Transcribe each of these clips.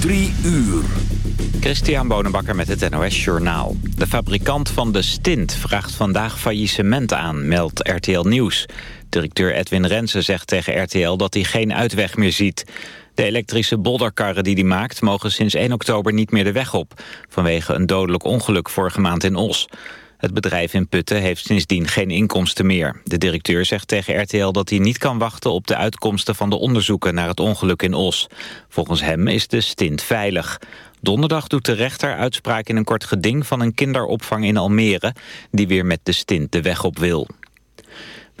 Drie uur. Christian Bonenbakker met het NOS Journaal. De fabrikant van de stint vraagt vandaag faillissement aan, meldt RTL Nieuws. Directeur Edwin Rensen zegt tegen RTL dat hij geen uitweg meer ziet. De elektrische bolderkarren die hij maakt mogen sinds 1 oktober niet meer de weg op... vanwege een dodelijk ongeluk vorige maand in Os. Het bedrijf in Putten heeft sindsdien geen inkomsten meer. De directeur zegt tegen RTL dat hij niet kan wachten op de uitkomsten van de onderzoeken naar het ongeluk in Os. Volgens hem is de stint veilig. Donderdag doet de rechter uitspraak in een kort geding van een kinderopvang in Almere... die weer met de stint de weg op wil.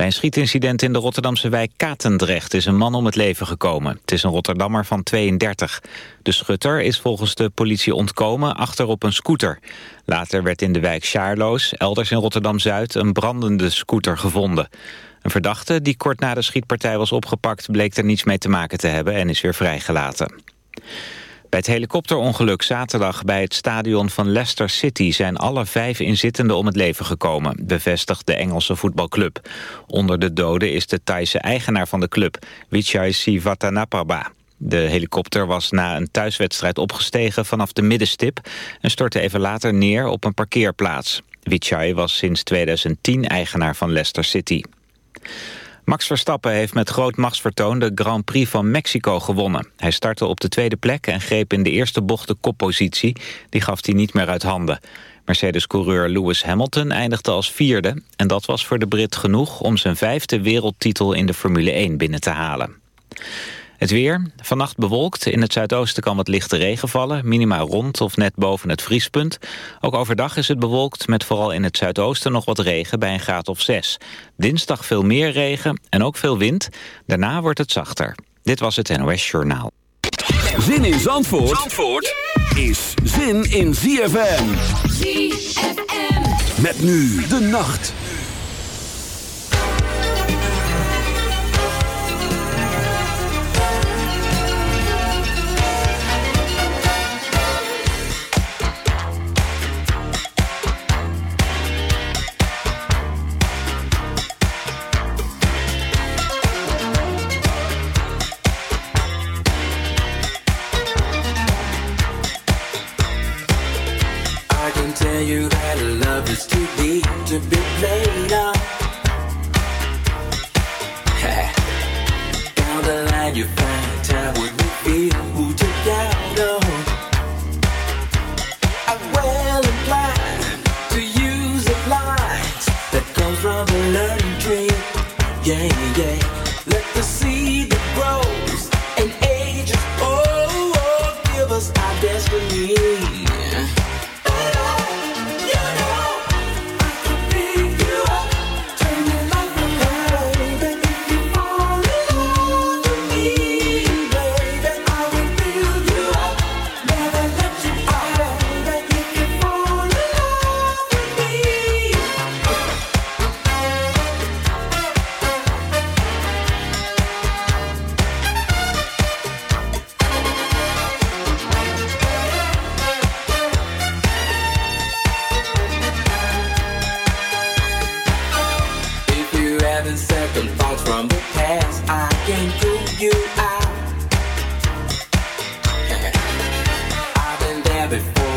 Bij een schietincident in de Rotterdamse wijk Katendrecht is een man om het leven gekomen. Het is een Rotterdammer van 32. De schutter is volgens de politie ontkomen achter op een scooter. Later werd in de wijk Sjaarloos, elders in Rotterdam-Zuid, een brandende scooter gevonden. Een verdachte die kort na de schietpartij was opgepakt bleek er niets mee te maken te hebben en is weer vrijgelaten. Bij het helikopterongeluk zaterdag bij het stadion van Leicester City... zijn alle vijf inzittenden om het leven gekomen, bevestigt de Engelse voetbalclub. Onder de doden is de Thaise eigenaar van de club, Vichai Sivatanapaba. De helikopter was na een thuiswedstrijd opgestegen vanaf de middenstip... en stortte even later neer op een parkeerplaats. Vichai was sinds 2010 eigenaar van Leicester City. Max Verstappen heeft met groot machtsvertoon de Grand Prix van Mexico gewonnen. Hij startte op de tweede plek en greep in de eerste bocht de koppositie. Die gaf hij niet meer uit handen. Mercedes-coureur Lewis Hamilton eindigde als vierde... en dat was voor de Brit genoeg om zijn vijfde wereldtitel in de Formule 1 binnen te halen. Het weer, vannacht bewolkt. In het zuidoosten kan wat lichte regen vallen. Minima rond of net boven het vriespunt. Ook overdag is het bewolkt met vooral in het zuidoosten nog wat regen bij een graad of 6. Dinsdag veel meer regen en ook veel wind. Daarna wordt het zachter. Dit was het NOS Journaal. Zin in Zandvoort, Zandvoort is zin in ZFM. ZFM. Met nu de nacht.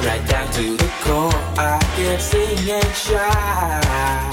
Right down to the core. I can't sing and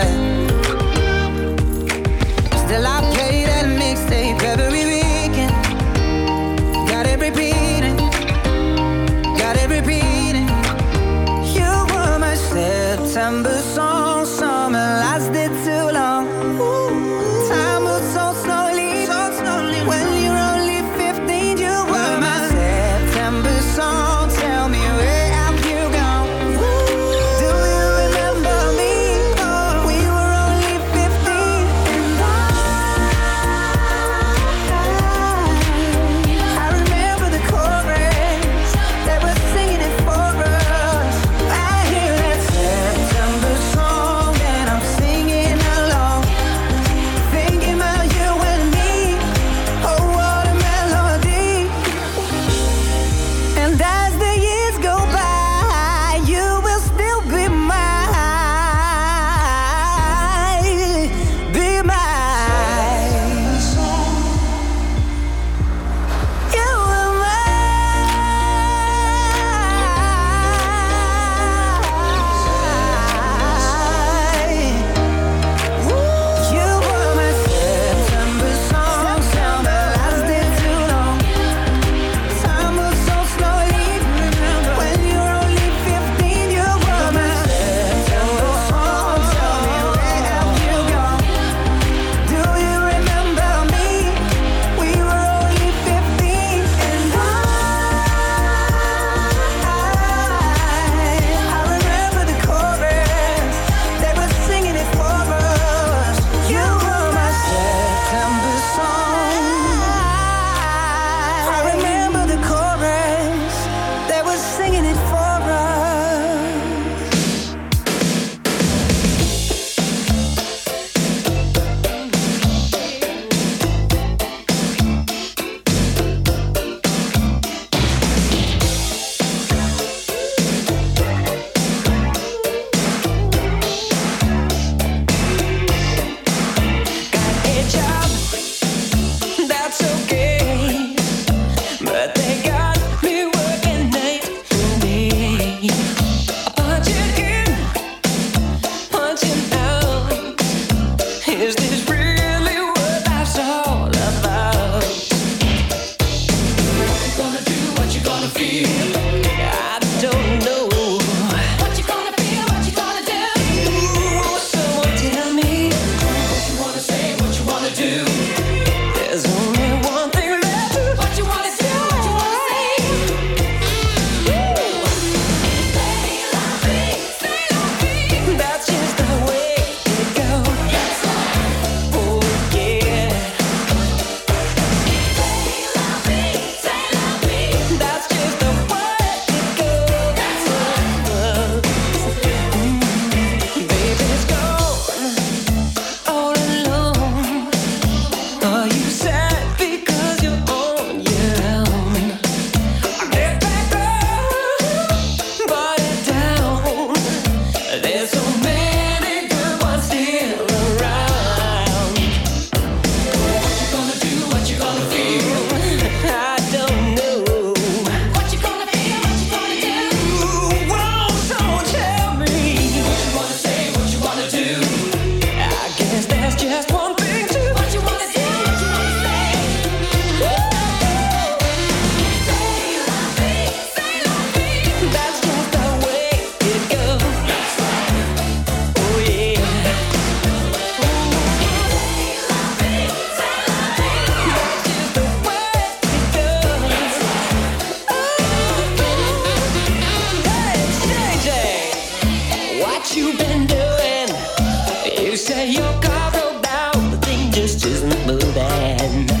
You say your car broke down, the thing just isn't moving.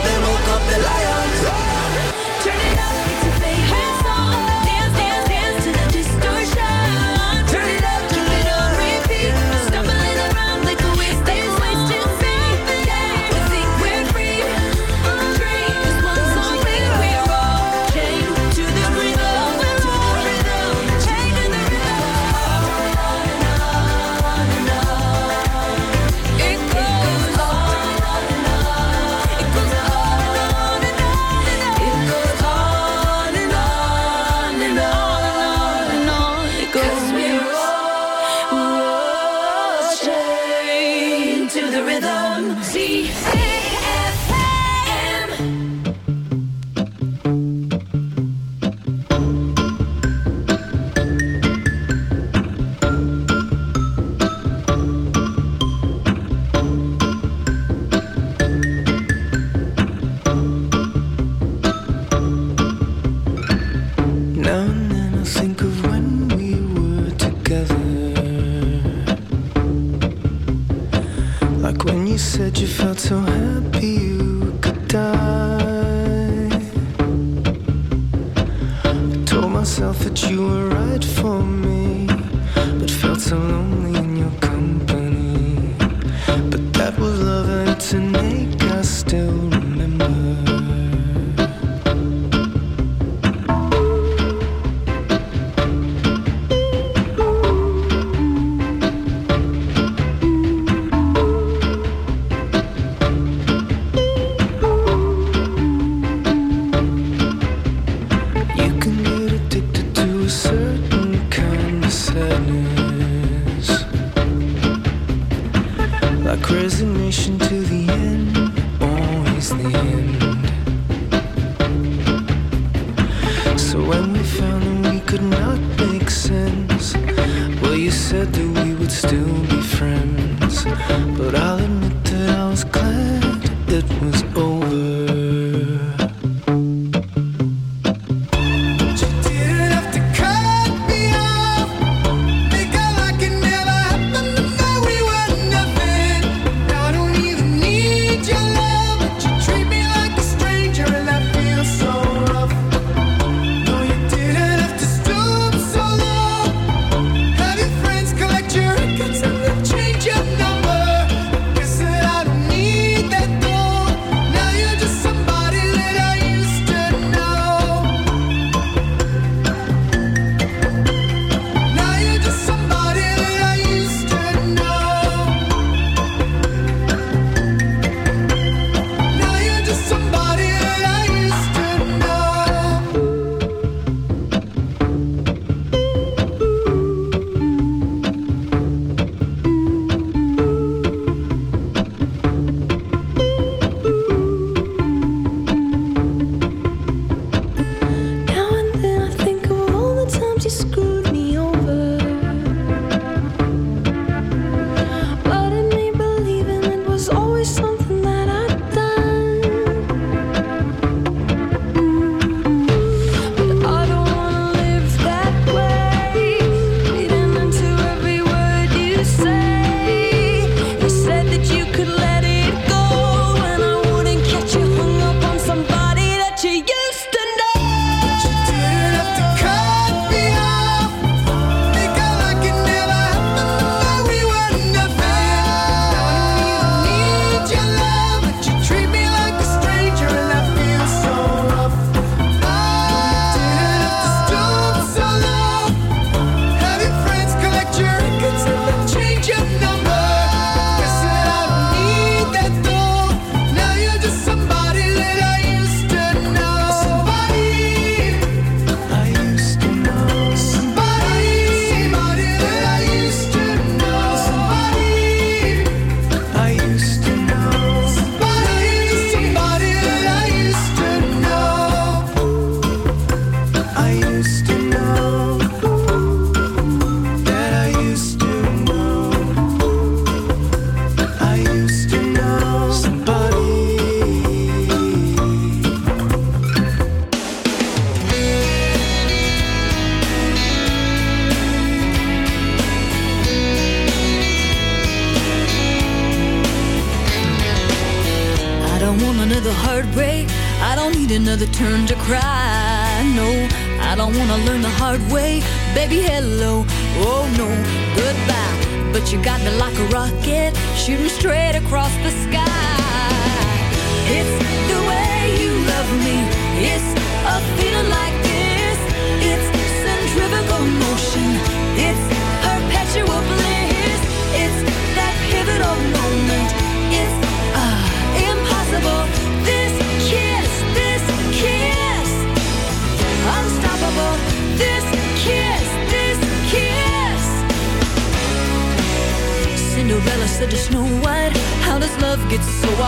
So.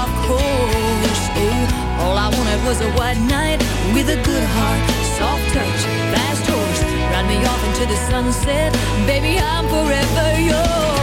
off course. All I wanted was a white knight with a good heart, soft touch, fast horse. Ride me off into the sunset, baby, I'm forever yours.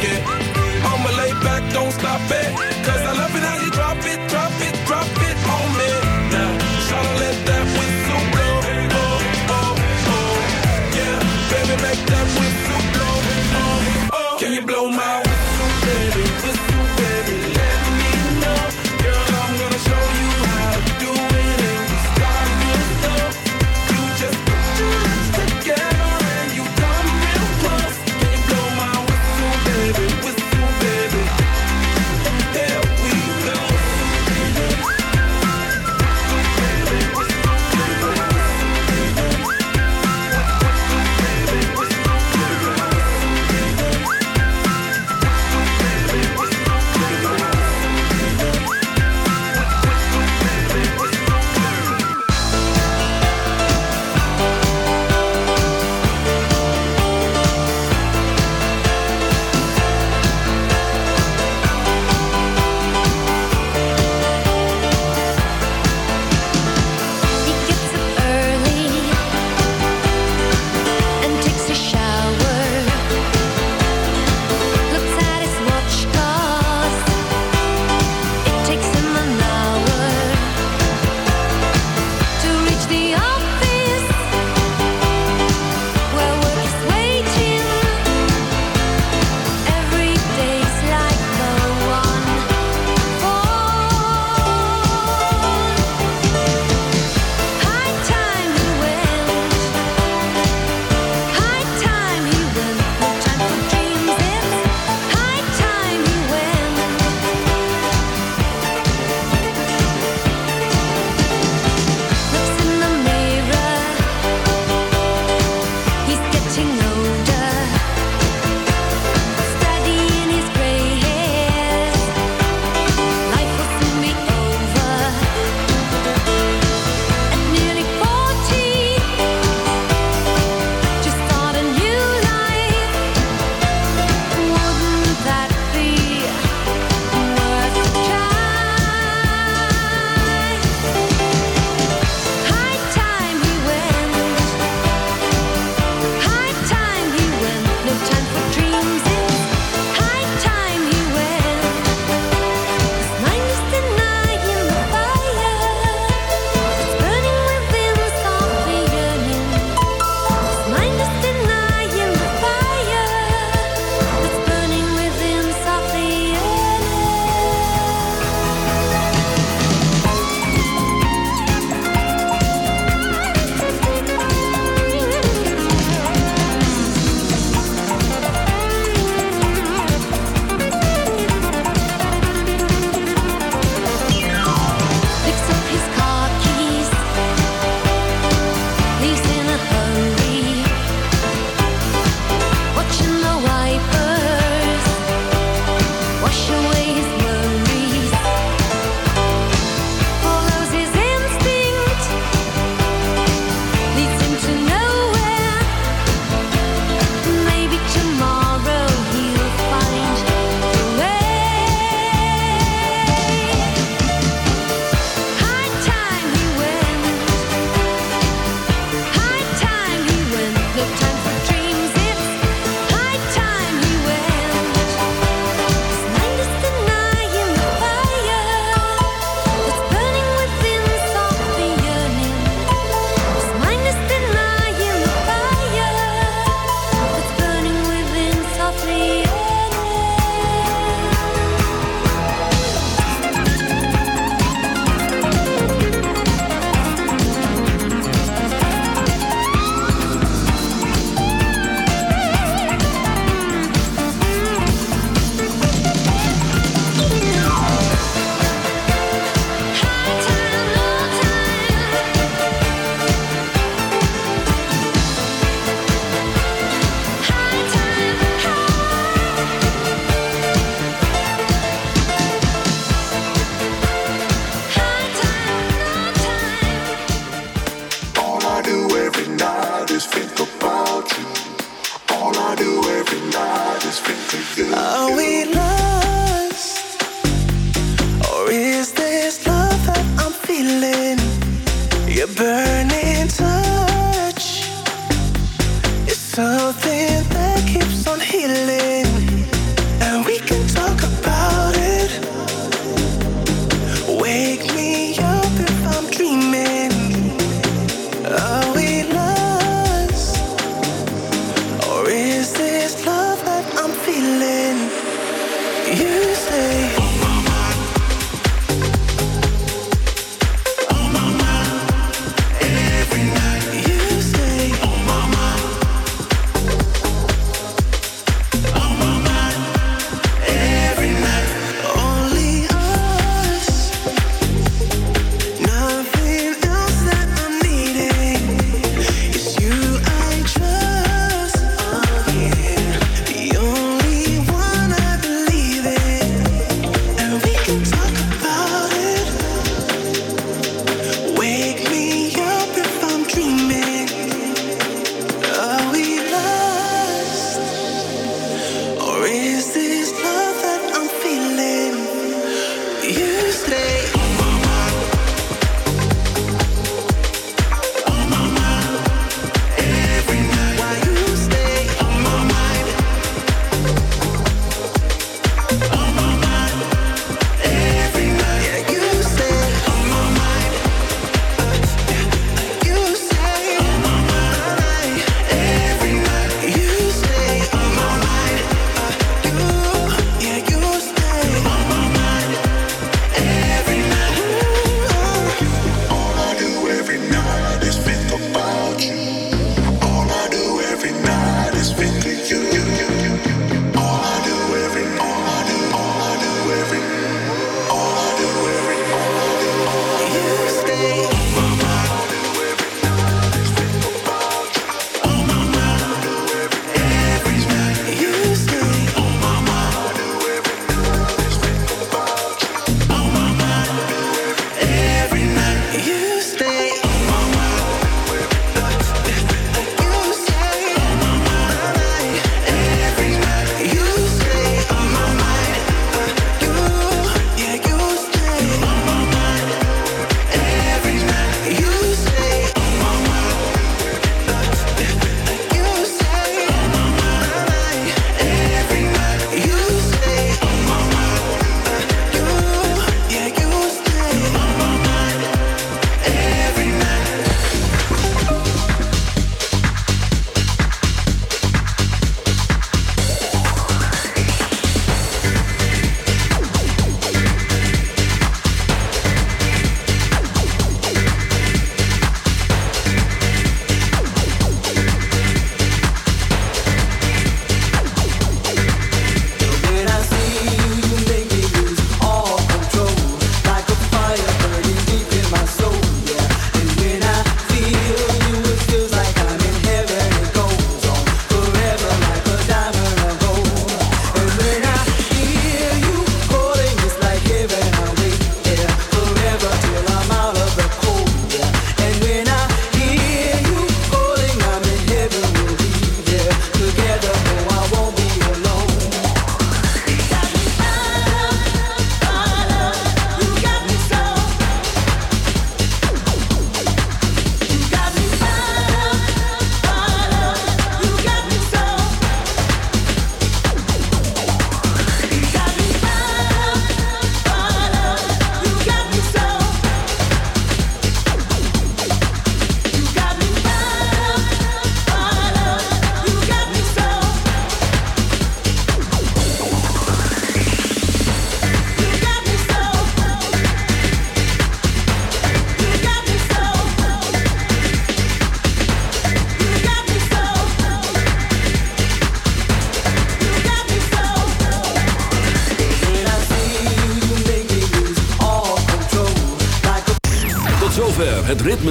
I'ma lay back, don't stop it. Cause